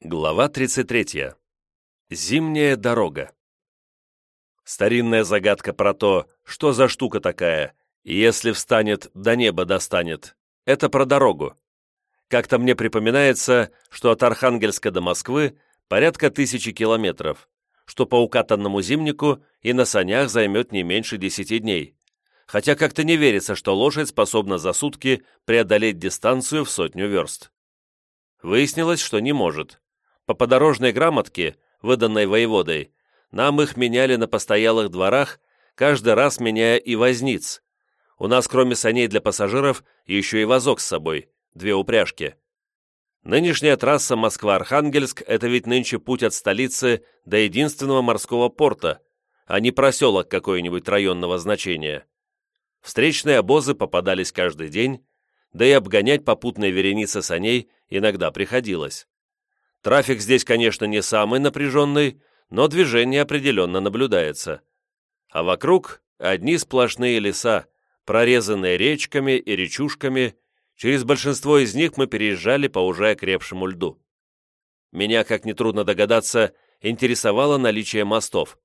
Глава 33. Зимняя дорога. Старинная загадка про то, что за штука такая, и если встанет, до неба достанет, это про дорогу. Как-то мне припоминается, что от Архангельска до Москвы порядка тысячи километров, что по укатанному зимнику и на санях займет не меньше десяти дней. Хотя как-то не верится, что лошадь способна за сутки преодолеть дистанцию в сотню верст. Выяснилось, что не может по подорожной грамотке, выданной воеводой, нам их меняли на постоялых дворах, каждый раз меняя и возниц. У нас, кроме саней для пассажиров, еще и вазок с собой, две упряжки. Нынешняя трасса Москва-Архангельск – это ведь нынче путь от столицы до единственного морского порта, а не проселок какой-нибудь районного значения. Встречные обозы попадались каждый день, да и обгонять попутные вереницы саней иногда приходилось. Трафик здесь, конечно, не самый напряженный, но движение определенно наблюдается. А вокруг одни сплошные леса, прорезанные речками и речушками, через большинство из них мы переезжали по уже окрепшему льду. Меня, как нетрудно догадаться, интересовало наличие мостов.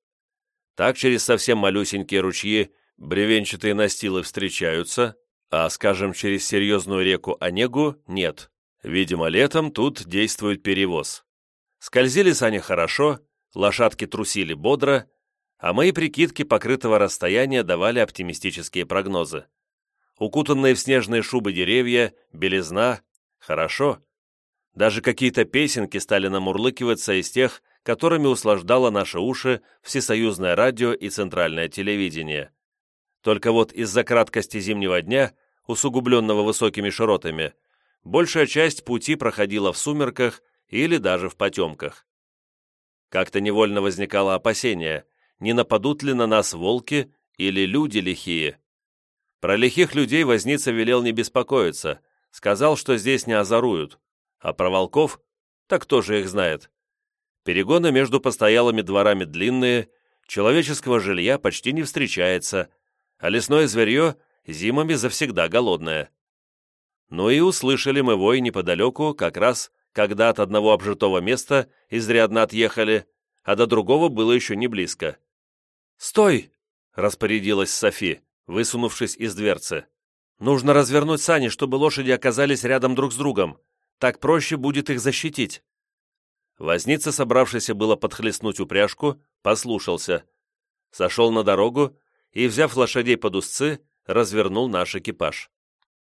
Так через совсем малюсенькие ручьи бревенчатые настилы встречаются, а, скажем, через серьезную реку Онегу нет. Видимо, летом тут действует перевоз. Скользили сани хорошо, лошадки трусили бодро, а мои прикидки покрытого расстояния давали оптимистические прогнозы. Укутанные в снежные шубы деревья, белизна — хорошо. Даже какие-то песенки стали намурлыкиваться из тех, которыми услаждало наши уши всесоюзное радио и центральное телевидение. Только вот из-за краткости зимнего дня, усугубленного высокими широтами, большая часть пути проходила в сумерках или даже в потемках. Как-то невольно возникало опасение, не нападут ли на нас волки или люди лихие. Про лихих людей возница велел не беспокоиться, сказал, что здесь не озоруют, а про волков, так кто же их знает. Перегоны между постоялыми дворами длинные, человеческого жилья почти не встречается, а лесное зверье зимами завсегда голодное. Ну и услышали мы вой неподалеку, как раз, когда от одного обжитого места изрядно отъехали, а до другого было еще не близко. «Стой!» — распорядилась Софи, высунувшись из дверцы. «Нужно развернуть сани, чтобы лошади оказались рядом друг с другом. Так проще будет их защитить». Возница, собравшийся было подхлестнуть упряжку, послушался. Сошел на дорогу и, взяв лошадей под узцы, развернул наш экипаж.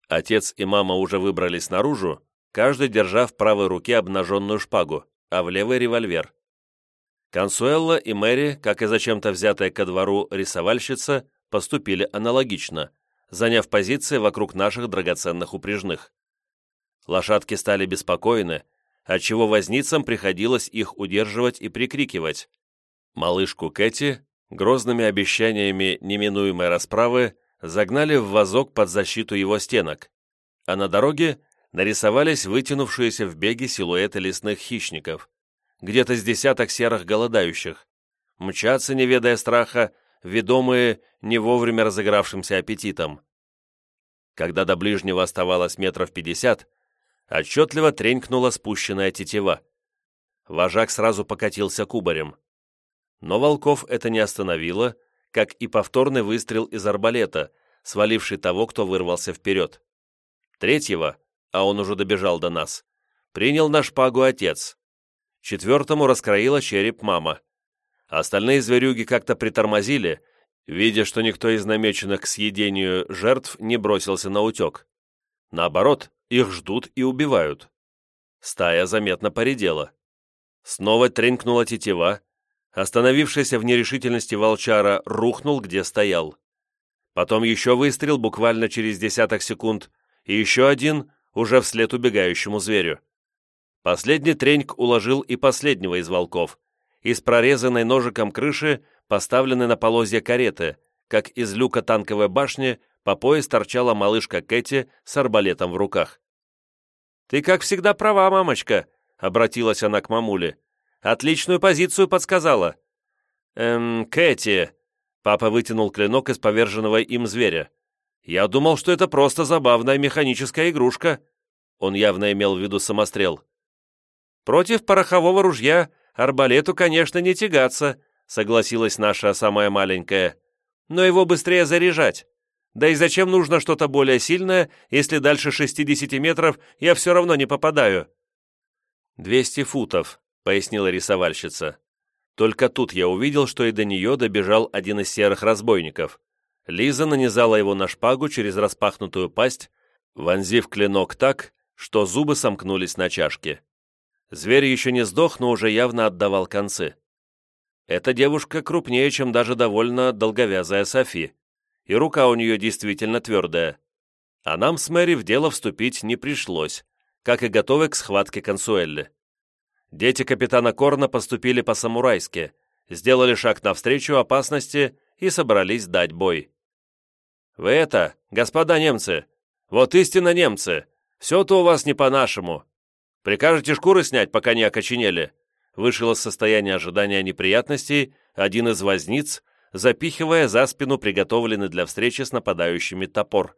Отец и мама уже выбрались наружу, каждый держа в правой руке обнаженную шпагу, а в левой револьвер. Консуэлла и Мэри, как и зачем-то взятая ко двору рисовальщица, поступили аналогично, заняв позиции вокруг наших драгоценных упряжных. Лошадки стали беспокойны, отчего возницам приходилось их удерживать и прикрикивать. Малышку Кэти, грозными обещаниями неминуемой расправы, загнали в вазок под защиту его стенок, а на дороге нарисовались вытянувшиеся в беге силуэты лесных хищников, где-то с десяток серых голодающих, мчатся, не ведая страха, ведомые не вовремя разыгравшимся аппетитом. Когда до ближнего оставалось метров пятьдесят, отчетливо тренькнула спущенная тетива. Вожак сразу покатился кубарем. Но волков это не остановило, как и повторный выстрел из арбалета, сваливший того, кто вырвался вперед. Третьего, а он уже добежал до нас, принял на шпагу отец. Четвертому раскроила череп мама. Остальные зверюги как-то притормозили, видя, что никто из намеченных к съедению жертв не бросился на утек. Наоборот, их ждут и убивают. Стая заметно поредела. Снова тренькнула тетива, Остановившийся в нерешительности волчара рухнул, где стоял. Потом еще выстрел буквально через десяток секунд, и еще один уже вслед убегающему зверю. Последний треньк уложил и последнего из волков. Из прорезанной ножиком крыши, поставленной на полозья кареты, как из люка танковой башни, по пояс торчала малышка Кэти с арбалетом в руках. «Ты, как всегда, права, мамочка», — обратилась она к мамуле. Отличную позицию подсказала». «Эм, Кэти...» Папа вытянул клинок из поверженного им зверя. «Я думал, что это просто забавная механическая игрушка». Он явно имел в виду самострел. Против порохового ружья арбалету, конечно, не тягаться, согласилась наша самая маленькая. Но его быстрее заряжать. Да и зачем нужно что-то более сильное, если дальше 60 метров я все равно не попадаю? «Двести футов», — пояснила рисовальщица. Только тут я увидел, что и до нее добежал один из серых разбойников. Лиза нанизала его на шпагу через распахнутую пасть, вонзив клинок так, что зубы сомкнулись на чашке. Зверь еще не сдох, но уже явно отдавал концы. Эта девушка крупнее, чем даже довольно долговязая Софи, и рука у нее действительно твердая. А нам с Мэри в дело вступить не пришлось, как и готовы к схватке консуэлли. Дети капитана Корна поступили по-самурайски, сделали шаг навстречу опасности и собрались дать бой. «Вы это, господа немцы, вот истинно немцы, все-то у вас не по-нашему. Прикажете шкуры снять, пока не окоченели?» Вышел из состояния ожидания неприятностей один из возниц, запихивая за спину приготовленный для встречи с нападающими топор.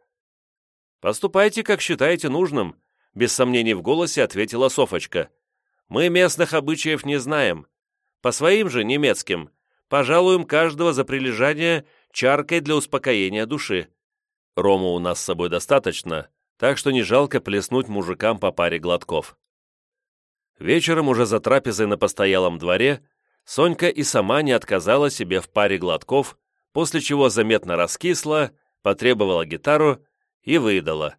«Поступайте, как считаете нужным», — без сомнений в голосе ответила Софочка. Мы местных обычаев не знаем. По своим же немецким пожалуем каждого за прилежание чаркой для успокоения души. Рому у нас с собой достаточно, так что не жалко плеснуть мужикам по паре глотков. Вечером уже за трапезой на постоялом дворе Сонька и сама не отказала себе в паре глотков, после чего заметно раскисла, потребовала гитару и выдала.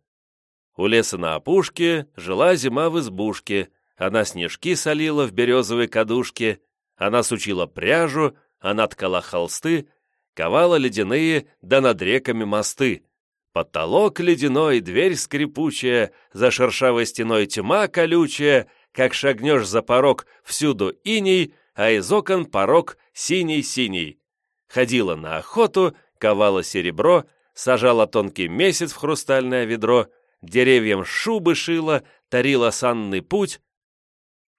У леса на опушке жила зима в избушке, она снежки солила в березовой кадушке, она сучила пряжу, она ткала холсты, ковала ледяные, да над реками мосты. Потолок ледяной, дверь скрипучая, за шершавой стеной тьма колючая, как шагнешь за порог, всюду иней, а из окон порог синий-синий. Ходила на охоту, ковала серебро, сажала тонкий месяц в хрустальное ведро, деревьям шубы шила, тарила санный путь,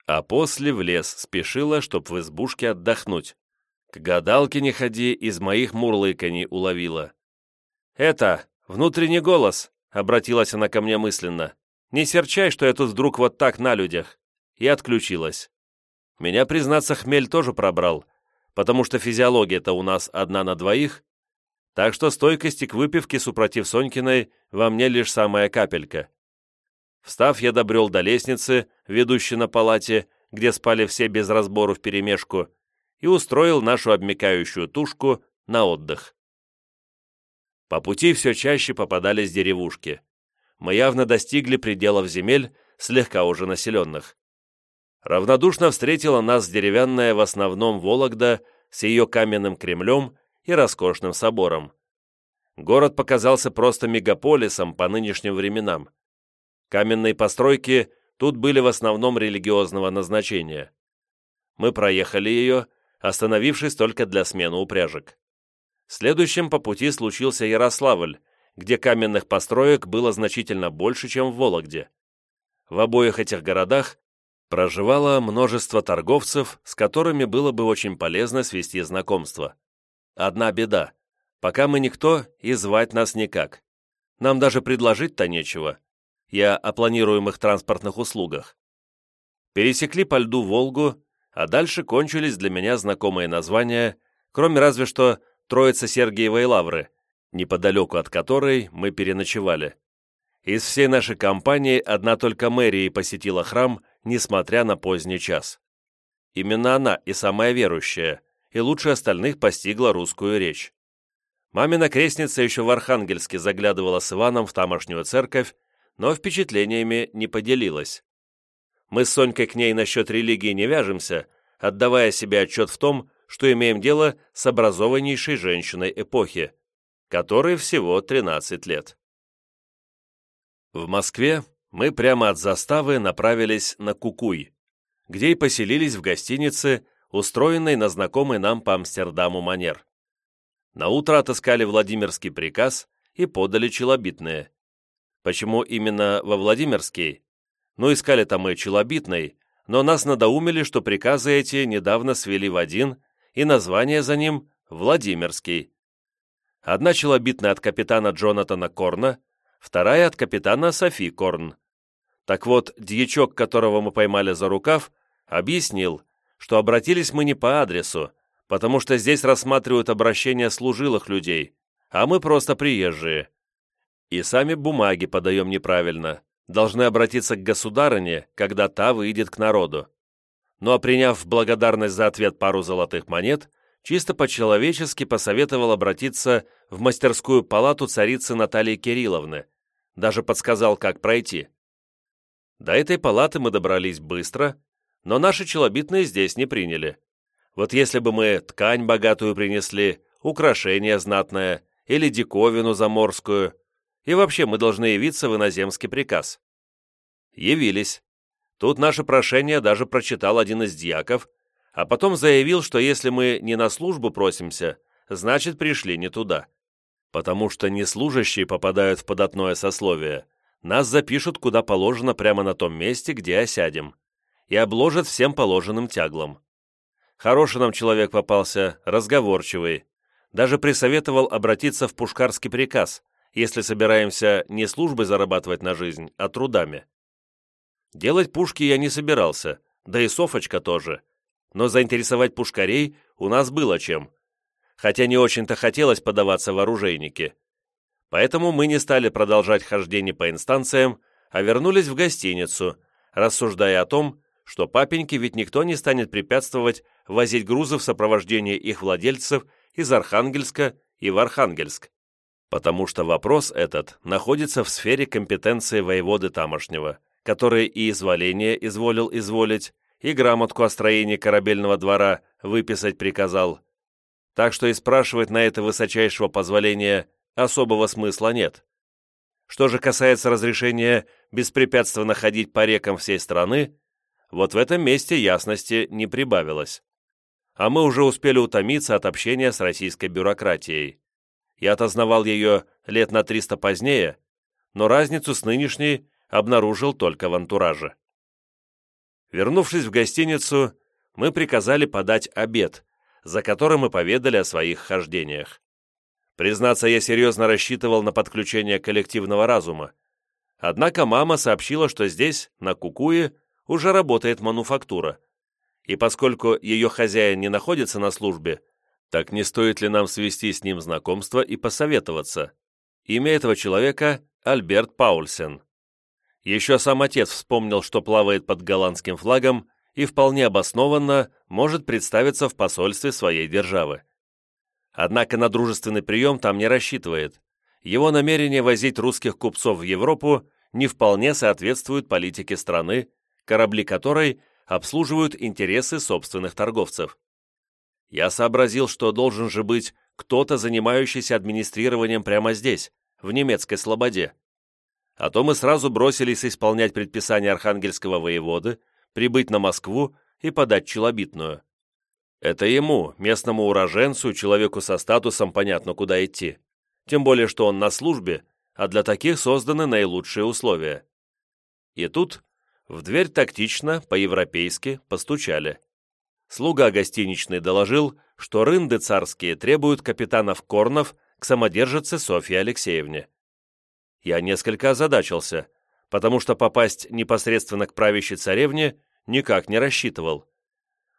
а после в лес спешила, чтоб в избушке отдохнуть. К гадалке не ходи, из моих мурлыканий уловила. «Это, внутренний голос», — обратилась она ко мне мысленно. «Не серчай, что я тут вдруг вот так на людях». И отключилась. Меня, признаться, хмель тоже пробрал, потому что физиология-то у нас одна на двоих, так что стойкости к выпивке, супротив Сонькиной, во мне лишь самая капелька. Встав, я добрел до лестницы, ведущей на палате, где спали все без разбору вперемешку, и устроил нашу обмекающую тушку на отдых. По пути все чаще попадались деревушки. Мы явно достигли пределов земель, слегка уже населенных. Равнодушно встретила нас деревянная в основном Вологда с ее каменным Кремлем и роскошным собором. Город показался просто мегаполисом по нынешним временам. Каменные постройки тут были в основном религиозного назначения. Мы проехали ее, остановившись только для смены упряжек. Следующим по пути случился Ярославль, где каменных построек было значительно больше, чем в Вологде. В обоих этих городах проживало множество торговцев, с которыми было бы очень полезно свести знакомство. Одна беда. Пока мы никто, и звать нас никак. Нам даже предложить-то нечего. Я о планируемых транспортных услугах. Пересекли по льду Волгу, а дальше кончились для меня знакомые названия, кроме разве что Троица Сергиевой Лавры, неподалеку от которой мы переночевали. Из всей нашей компании одна только Мэрии посетила храм, несмотря на поздний час. Именно она и самая верующая, и лучше остальных постигла русскую речь. Мамина крестница еще в Архангельске заглядывала с Иваном в тамошнюю церковь, но впечатлениями не поделилась. Мы с Сонькой к ней насчет религии не вяжемся, отдавая себе отчет в том, что имеем дело с образованнейшей женщиной эпохи, которой всего 13 лет. В Москве мы прямо от заставы направились на Кукуй, где и поселились в гостинице, устроенной на знакомый нам по Амстердаму манер. На утро отыскали Владимирский приказ и подали челобитные. Почему именно во Владимирский? Ну, искали там и Челобитный, но нас надоумили, что приказы эти недавно свели в один, и название за ним – Владимирский. Одна челобитная от капитана Джонатана Корна, вторая от капитана Софи Корн. Так вот, дьячок, которого мы поймали за рукав, Объяснил, что обратились мы не по адресу, потому что здесь рассматривают обращения служилых людей, а мы просто приезжие. И сами бумаги подаем неправильно, должны обратиться к государыне, когда та выйдет к народу. Ну а приняв благодарность за ответ пару золотых монет, чисто по-человечески посоветовал обратиться в мастерскую палату царицы Натальи Кирилловны, даже подсказал, как пройти. До этой палаты мы добрались быстро, но наши челобитные здесь не приняли. Вот если бы мы ткань богатую принесли, украшение знатное или диковину заморскую, и вообще мы должны явиться в иноземский приказ. Явились. Тут наше прошение даже прочитал один из дьяков, а потом заявил, что если мы не на службу просимся, значит, пришли не туда. Потому что неслужащие попадают в податное сословие, нас запишут куда положено прямо на том месте, где осядем, и обложат всем положенным тяглом. Хороший нам человек попался, разговорчивый. Даже присоветовал обратиться в пушкарский приказ, если собираемся не службой зарабатывать на жизнь, а трудами. Делать пушки я не собирался, да и Софочка тоже. Но заинтересовать пушкарей у нас было чем. Хотя не очень-то хотелось подаваться в оружейники. Поэтому мы не стали продолжать хождение по инстанциям, а вернулись в гостиницу, рассуждая о том, что папеньке ведь никто не станет препятствовать возить грузы в сопровождении их владельцев из Архангельска и в Архангельск, потому что вопрос этот находится в сфере компетенции воеводы тамошнего, который и изволение изволил изволить, и грамотку о строении корабельного двора выписать приказал. Так что и спрашивать на это высочайшего позволения особого смысла нет. Что же касается разрешения беспрепятственно ходить по рекам всей страны, вот в этом месте ясности не прибавилось. А мы уже успели утомиться от общения с российской бюрократией. Я отознавал ее лет на 300 позднее, но разницу с нынешней обнаружил только в антураже. Вернувшись в гостиницу, мы приказали подать обед, за которым мы поведали о своих хождениях. Признаться, я серьезно рассчитывал на подключение коллективного разума. Однако мама сообщила, что здесь, на Кукуе, уже работает мануфактура. И поскольку ее хозяин не находится на службе, так не стоит ли нам свести с ним знакомство и посоветоваться? Имя этого человека – Альберт Паульсен. Еще сам отец вспомнил, что плавает под голландским флагом и вполне обоснованно может представиться в посольстве своей державы. Однако на дружественный прием там не рассчитывает. Его намерение возить русских купцов в Европу не вполне соответствует политике страны, корабли которой обслуживают интересы собственных торговцев. Я сообразил, что должен же быть кто-то, занимающийся администрированием прямо здесь, в немецкой слободе. А то мы сразу бросились исполнять предписание архангельского воеводы, прибыть на Москву и подать челобитную. Это ему, местному уроженцу, человеку со статусом, понятно, куда идти. Тем более, что он на службе, а для таких созданы наилучшие условия. И тут в дверь тактично, по-европейски, постучали. Слуга гостиничный доложил, что рынды царские требуют капитанов Корнов к самодержице Софье Алексеевне. Я несколько озадачился, потому что попасть непосредственно к правящей царевне никак не рассчитывал.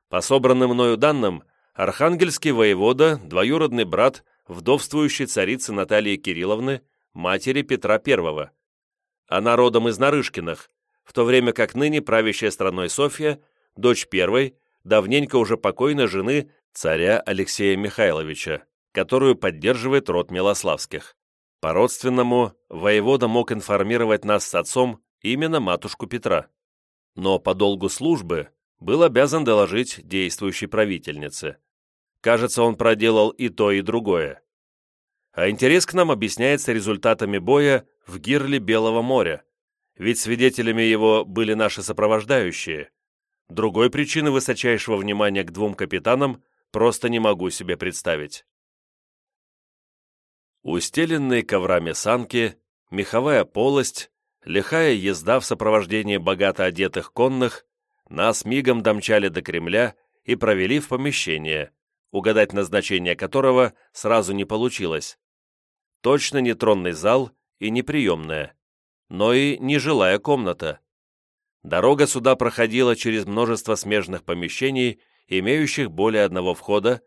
По собранным мною данным, архангельский воевода, двоюродный брат вдовствующей царицы Натальи Кирилловны, матери Петра I. Она родом из Нарышкиных, в то время как ныне правящая страной Софья, дочь первой, давненько уже покойной жены царя Алексея Михайловича, которую поддерживает род Милославских. По-родственному, воевода мог информировать нас с отцом именно матушку Петра. Но по долгу службы был обязан доложить действующей правительнице. Кажется, он проделал и то, и другое. А интерес к нам объясняется результатами боя в Гирле Белого моря, ведь свидетелями его были наши сопровождающие. Другой причины высочайшего внимания к двум капитанам просто не могу себе представить. Устеленные коврами санки, меховая полость, лихая езда в сопровождении богато одетых конных нас мигом домчали до Кремля и провели в помещение, угадать назначение которого сразу не получилось. Точно не тронный зал и не приемная но и нежилая комната. Дорога сюда проходила через множество смежных помещений, имеющих более одного входа,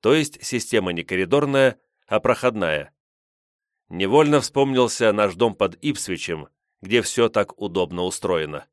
то есть система не коридорная, а проходная. Невольно вспомнился наш дом под Ипсвичем, где все так удобно устроено.